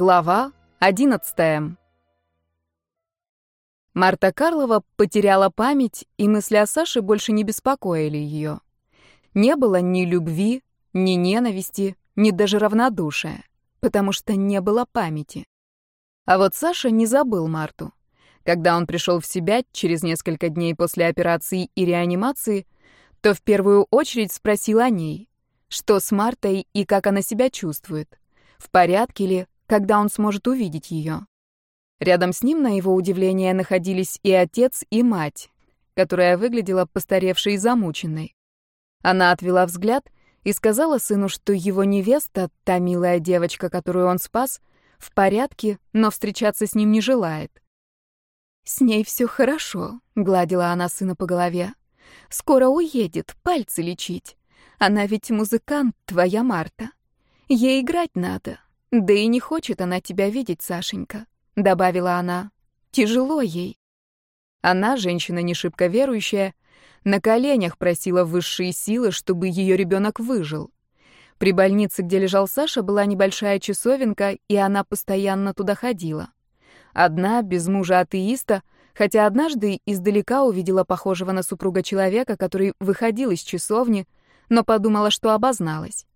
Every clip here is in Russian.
Глава 11. Марта Карлова потеряла память, и мысли о Саше больше не беспокоили ее. Не было ни любви, ни ненависти, ни даже равнодушия, потому что не было памяти. А вот Саша не забыл Марту. Когда он пришел в себя через несколько дней после операции и реанимации, то в первую очередь спросил о ней, что с Мартой и как она себя чувствует, в порядке ли, когда он сможет увидеть ее. Рядом с ним, на его удивление, находились и отец, и мать, которая выглядела постаревшей и замученной. Она отвела взгляд и сказала сыну, что его невеста, та милая девочка, которую он спас, в порядке, но встречаться с ним не желает. «С ней все хорошо», — гладила она сына по голове. «Скоро уедет, пальцы лечить. Она ведь музыкант, твоя Марта. Ей играть надо, «Да и не хочет она тебя видеть, Сашенька», — добавила она. «Тяжело ей». Она, женщина не шибко верующая, на коленях просила высшие силы, чтобы ее ребенок выжил. При больнице, где лежал Саша, была небольшая часовенка, и она постоянно туда ходила. Одна, без мужа атеиста, хотя однажды издалека увидела похожего на супруга человека, который выходил из часовни, но подумала, что обозналась.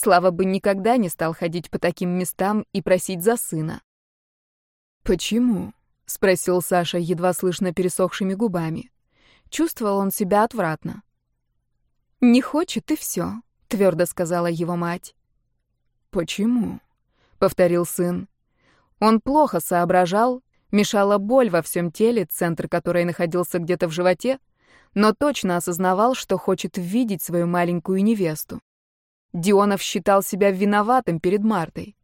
Слава бы никогда не стал ходить по таким местам и просить за сына. «Почему?» — спросил Саша, едва слышно пересохшими губами. Чувствовал он себя отвратно. «Не хочет, и все», — твердо сказала его мать. «Почему?» — повторил сын. Он плохо соображал, мешала боль во всем теле, центр которой находился где-то в животе, но точно осознавал, что хочет видеть свою маленькую невесту. Дионов считал себя виноватым перед Мартой.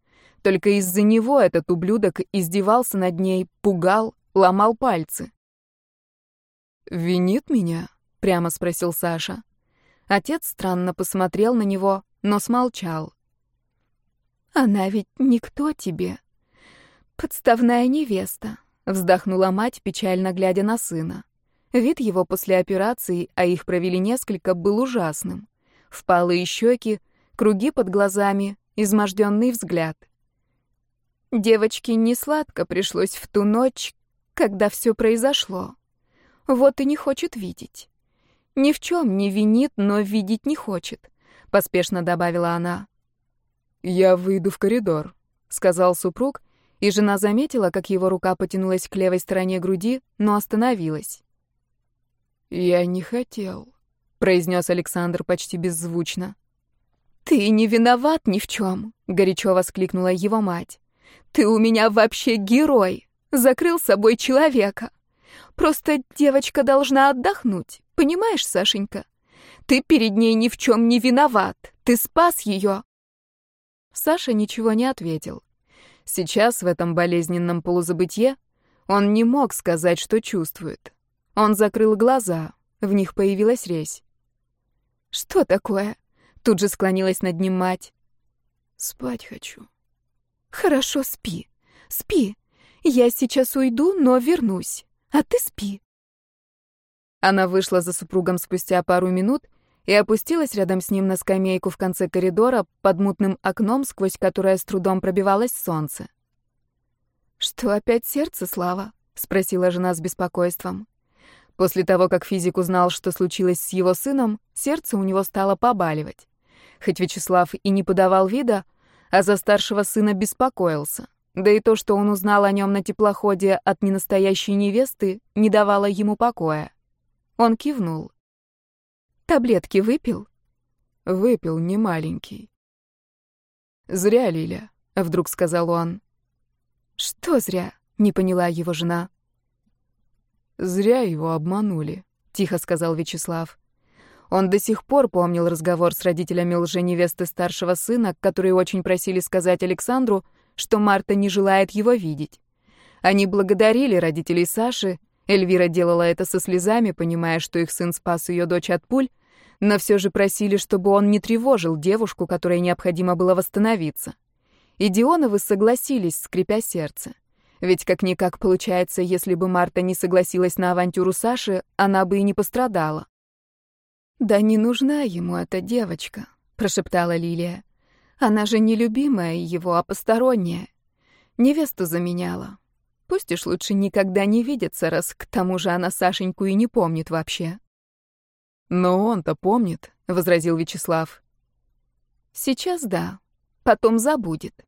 Только из-за него этот ублюдок издевался над ней, пугал, ломал пальцы. «Винит меня?» — прямо спросил Саша. Отец странно посмотрел на него, но смолчал. «Она ведь никто тебе. Подставная невеста», — вздохнула мать, печально глядя на сына. Вид его после операции, а их провели несколько, был ужасным. Впалые щеки, круги под глазами, изможденный взгляд. Девочке не сладко пришлось в ту ночь, когда все произошло. Вот и не хочет видеть. Ни в чем не винит, но видеть не хочет, поспешно добавила она. Я выйду в коридор, сказал супруг, и жена заметила, как его рука потянулась к левой стороне груди, но остановилась. Я не хотел, произнес Александр почти беззвучно. «Ты не виноват ни в чем», — горячо воскликнула его мать. «Ты у меня вообще герой. Закрыл собой человека. Просто девочка должна отдохнуть, понимаешь, Сашенька? Ты перед ней ни в чем не виноват. Ты спас ее». Саша ничего не ответил. Сейчас, в этом болезненном полузабытье, он не мог сказать, что чувствует. Он закрыл глаза, в них появилась резь. «Что такое?» Тут же склонилась над ним мать. Спать хочу. Хорошо, спи. Спи. Я сейчас уйду, но вернусь. А ты спи. Она вышла за супругом спустя пару минут и опустилась рядом с ним на скамейку в конце коридора под мутным окном, сквозь которое с трудом пробивалось солнце. «Что опять сердце, Слава?» — спросила жена с беспокойством. После того, как физик узнал, что случилось с его сыном, сердце у него стало побаливать. Хоть Вячеслав и не подавал вида, а за старшего сына беспокоился. Да и то, что он узнал о нем на теплоходе от ненастоящей невесты, не давало ему покоя. Он кивнул. «Таблетки выпил?» «Выпил, не маленький». «Зря, Лиля», — вдруг сказал он. «Что зря?» — не поняла его жена. «Зря его обманули», — тихо сказал Вячеслав. Он до сих пор помнил разговор с родителями лженевесты старшего сына, которые очень просили сказать Александру, что Марта не желает его видеть. Они благодарили родителей Саши, Эльвира делала это со слезами, понимая, что их сын спас ее дочь от пуль, но все же просили, чтобы он не тревожил девушку, которой необходимо было восстановиться. И Дионовы согласились, скрипя сердце. Ведь как-никак получается, если бы Марта не согласилась на авантюру Саши, она бы и не пострадала. «Да не нужна ему эта девочка», — прошептала Лилия. «Она же не любимая его, а посторонняя. Невесту заменяла. Пусть уж лучше никогда не видится, раз к тому же она Сашеньку и не помнит вообще. «Но он-то помнит», — возразил Вячеслав. «Сейчас да, потом забудет.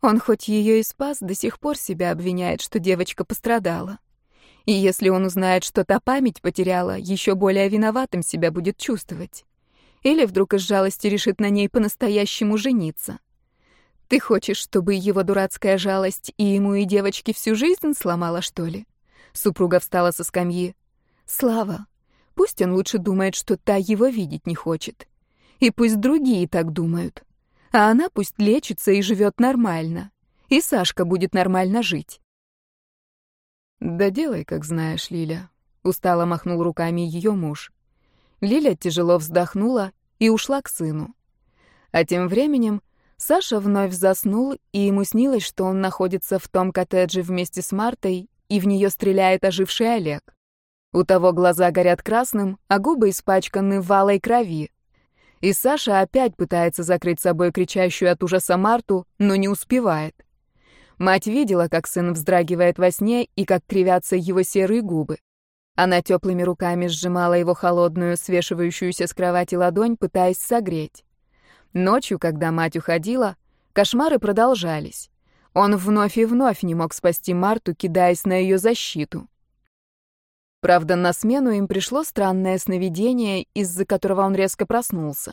Он хоть ее и спас, до сих пор себя обвиняет, что девочка пострадала. И если он узнает, что та память потеряла, еще более виноватым себя будет чувствовать. Или вдруг из жалости решит на ней по-настоящему жениться. Ты хочешь, чтобы его дурацкая жалость и ему, и девочке всю жизнь сломала, что ли? Супруга встала со скамьи. Слава, пусть он лучше думает, что та его видеть не хочет. И пусть другие так думают. А она пусть лечится и живет нормально. И Сашка будет нормально жить. «Да делай, как знаешь, Лиля», — устало махнул руками ее муж. Лиля тяжело вздохнула и ушла к сыну. А тем временем Саша вновь заснул, и ему снилось, что он находится в том коттедже вместе с Мартой, и в нее стреляет оживший Олег. У того глаза горят красным, а губы испачканы валой крови. И Саша опять пытается закрыть собой кричащую от ужаса Марту, но не успевает. Мать видела, как сын вздрагивает во сне и как кривятся его серые губы. Она теплыми руками сжимала его холодную, свешивающуюся с кровати ладонь, пытаясь согреть. Ночью, когда мать уходила, кошмары продолжались. Он вновь и вновь не мог спасти Марту, кидаясь на ее защиту. Правда, на смену им пришло странное сновидение, из-за которого он резко проснулся.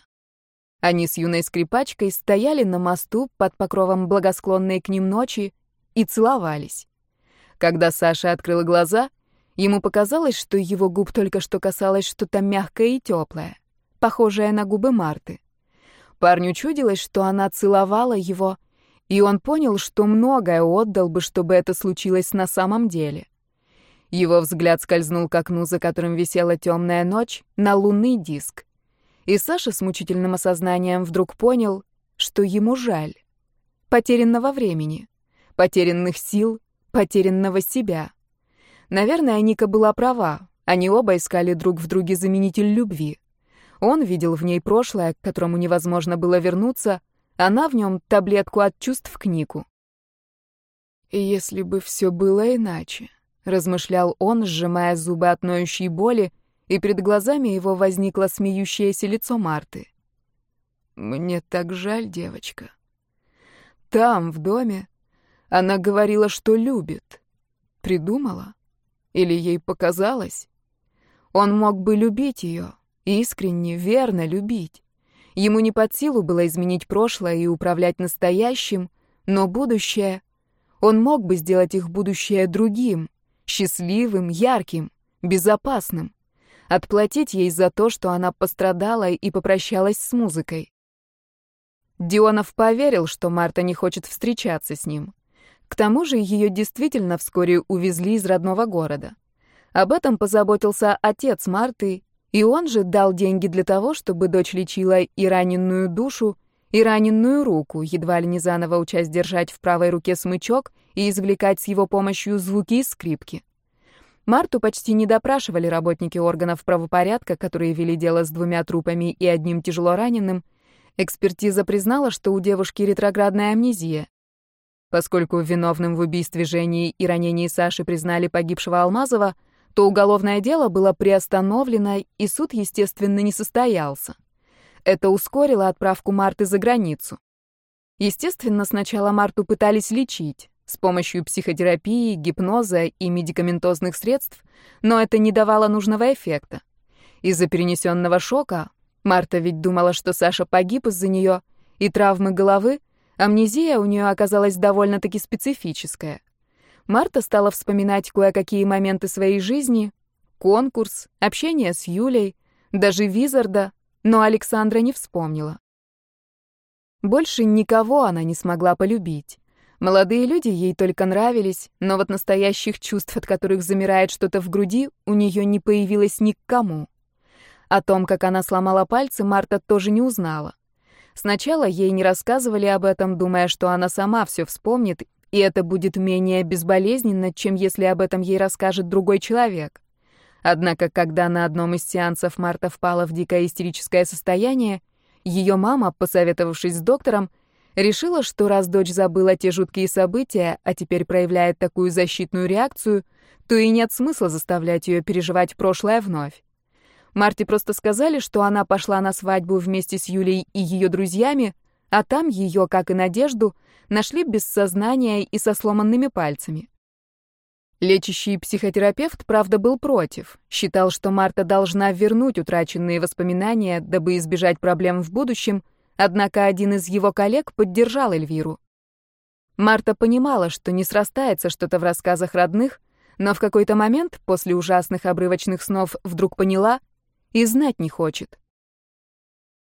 Они с юной скрипачкой стояли на мосту под покровом благосклонной к ним ночи и целовались. Когда Саша открыл глаза, ему показалось, что его губ только что касалось что-то мягкое и теплое, похожее на губы Марты. Парню чудилось, что она целовала его, и он понял, что многое отдал бы, чтобы это случилось на самом деле. Его взгляд скользнул к окну, за которым висела темная ночь, на лунный диск. И Саша с мучительным осознанием вдруг понял, что ему жаль. Потерянного времени, потерянных сил, потерянного себя. Наверное, Ника была права. Они оба искали друг в друге заменитель любви. Он видел в ней прошлое, к которому невозможно было вернуться, она в нем таблетку от чувств к Нику. «И если бы все было иначе», — размышлял он, сжимая зубы от ноющей боли, и перед глазами его возникло смеющееся лицо Марты. «Мне так жаль, девочка. Там, в доме, она говорила, что любит. Придумала? Или ей показалось? Он мог бы любить ее, Искренне, верно любить. Ему не под силу было изменить прошлое и управлять настоящим, но будущее... Он мог бы сделать их будущее другим, счастливым, ярким, безопасным. Отплатить ей за то, что она пострадала и попрощалась с музыкой. Дионов поверил, что Марта не хочет встречаться с ним. К тому же ее действительно вскоре увезли из родного города. Об этом позаботился отец Марты и он же дал деньги для того, чтобы дочь лечила и раненую душу, и раненую руку, едва ли не заново учась держать в правой руке смычок и извлекать с его помощью звуки из скрипки. Марту почти не допрашивали работники органов правопорядка, которые вели дело с двумя трупами и одним тяжело раненым. Экспертиза признала, что у девушки ретроградная амнезия. Поскольку виновным в убийстве Жени и ранении Саши признали погибшего Алмазова, то уголовное дело было приостановлено, и суд, естественно, не состоялся. Это ускорило отправку Марты за границу. Естественно, сначала Марту пытались лечить с помощью психотерапии, гипноза и медикаментозных средств, но это не давало нужного эффекта. Из-за перенесенного шока Марта ведь думала, что Саша погиб из-за нее, и травмы головы, амнезия у нее оказалась довольно-таки специфическая. Марта стала вспоминать кое-какие моменты своей жизни, конкурс, общение с Юлей, даже Визарда, но Александра не вспомнила. Больше никого она не смогла полюбить. Молодые люди ей только нравились, но вот настоящих чувств, от которых замирает что-то в груди, у нее не появилось ни к кому. О том, как она сломала пальцы, Марта тоже не узнала. Сначала ей не рассказывали об этом, думая, что она сама все вспомнит и это будет менее безболезненно, чем если об этом ей расскажет другой человек. Однако, когда на одном из сеансов Марта впала в дикое истерическое состояние, ее мама, посоветовавшись с доктором, Решила, что раз дочь забыла те жуткие события, а теперь проявляет такую защитную реакцию, то и нет смысла заставлять ее переживать прошлое вновь. Марте просто сказали, что она пошла на свадьбу вместе с Юлей и ее друзьями, а там ее, как и Надежду, нашли без сознания и со сломанными пальцами. Лечащий психотерапевт, правда, был против. Считал, что Марта должна вернуть утраченные воспоминания, дабы избежать проблем в будущем, однако один из его коллег поддержал Эльвиру. Марта понимала, что не срастается что-то в рассказах родных, но в какой-то момент, после ужасных обрывочных снов, вдруг поняла и знать не хочет.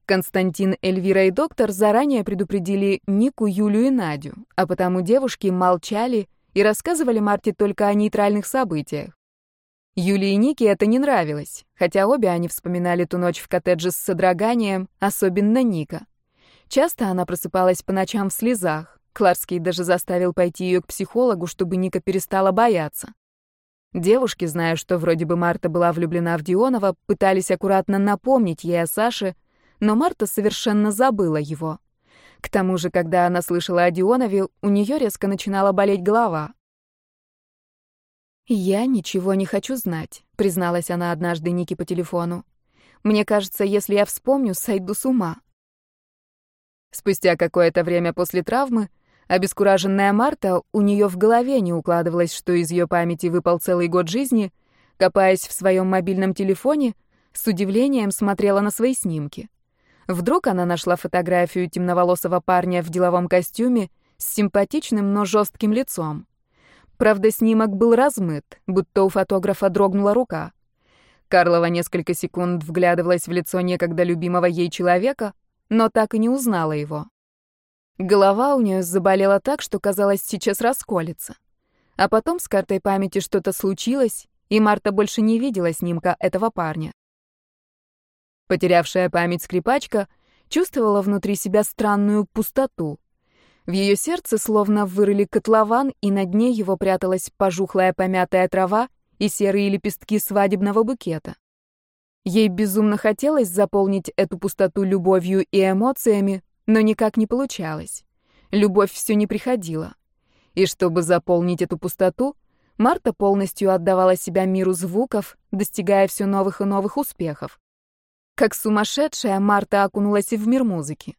Константин, Эльвира и доктор заранее предупредили Нику, Юлю и Надю, а потому девушки молчали и рассказывали Марте только о нейтральных событиях. Юле и Нике это не нравилось, хотя обе они вспоминали ту ночь в коттедже с содроганием, особенно Ника. Часто она просыпалась по ночам в слезах. Кларский даже заставил пойти ее к психологу, чтобы Ника перестала бояться. Девушки, зная, что вроде бы Марта была влюблена в Дионова, пытались аккуратно напомнить ей о Саше, но Марта совершенно забыла его. К тому же, когда она слышала о Дионове, у нее резко начинала болеть голова. «Я ничего не хочу знать», — призналась она однажды Нике по телефону. «Мне кажется, если я вспомню, сойду с ума». Спустя какое-то время после травмы, обескураженная Марта, у нее в голове не укладывалось, что из ее памяти выпал целый год жизни, копаясь в своем мобильном телефоне, с удивлением смотрела на свои снимки. Вдруг она нашла фотографию темноволосого парня в деловом костюме с симпатичным, но жестким лицом. Правда, снимок был размыт, будто у фотографа дрогнула рука. Карлова несколько секунд вглядывалась в лицо некогда любимого ей человека, но так и не узнала его. Голова у нее заболела так, что казалось, сейчас расколется. А потом с картой памяти что-то случилось, и Марта больше не видела снимка этого парня. Потерявшая память скрипачка чувствовала внутри себя странную пустоту. В ее сердце словно вырыли котлован, и на дне его пряталась пожухлая помятая трава и серые лепестки свадебного букета. Ей безумно хотелось заполнить эту пустоту любовью и эмоциями, но никак не получалось. Любовь все не приходила. И чтобы заполнить эту пустоту, Марта полностью отдавала себя миру звуков, достигая все новых и новых успехов. Как сумасшедшая, Марта окунулась в мир музыки.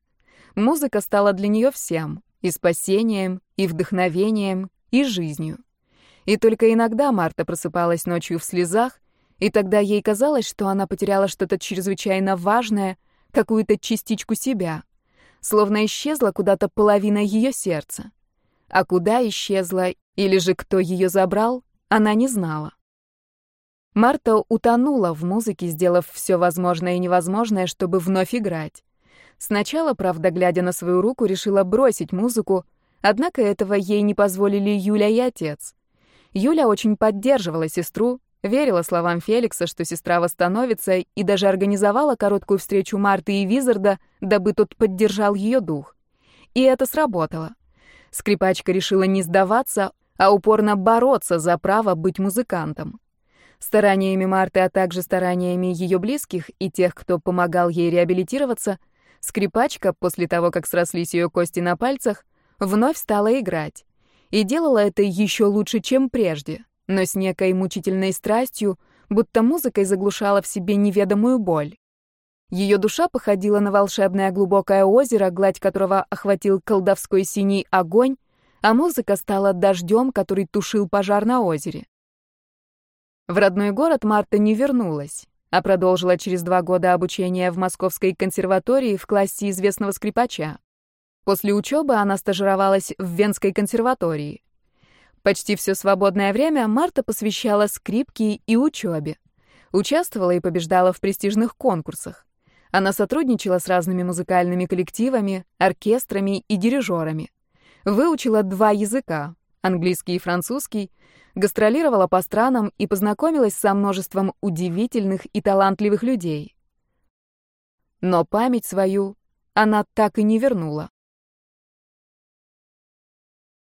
Музыка стала для нее всем — и спасением, и вдохновением, и жизнью. И только иногда Марта просыпалась ночью в слезах, и тогда ей казалось, что она потеряла что-то чрезвычайно важное, какую-то частичку себя, словно исчезла куда-то половина ее сердца. А куда исчезла или же кто ее забрал, она не знала. Марта утонула в музыке, сделав все возможное и невозможное, чтобы вновь играть. Сначала, правда, глядя на свою руку, решила бросить музыку, однако этого ей не позволили Юля и отец. Юля очень поддерживала сестру, верила словам Феликса, что сестра восстановится, и даже организовала короткую встречу Марты и Визарда, дабы тот поддержал ее дух. И это сработало. Скрипачка решила не сдаваться, а упорно бороться за право быть музыкантом. Стараниями Марты, а также стараниями ее близких и тех, кто помогал ей реабилитироваться, скрипачка, после того, как срослись ее кости на пальцах, вновь стала играть. И делала это еще лучше, чем прежде, но с некой мучительной страстью, будто музыкой заглушала в себе неведомую боль. Ее душа походила на волшебное глубокое озеро, гладь которого охватил колдовской синий огонь, а музыка стала дождем, который тушил пожар на озере. В родной город Марта не вернулась, а продолжила через два года обучения в Московской консерватории в классе известного скрипача. После учебы она стажировалась в Венской консерватории. Почти все свободное время Марта посвящала скрипке и учебе. Участвовала и побеждала в престижных конкурсах. Она сотрудничала с разными музыкальными коллективами, оркестрами и дирижерами. Выучила два языка — английский и французский, гастролировала по странам и познакомилась со множеством удивительных и талантливых людей. Но память свою она так и не вернула.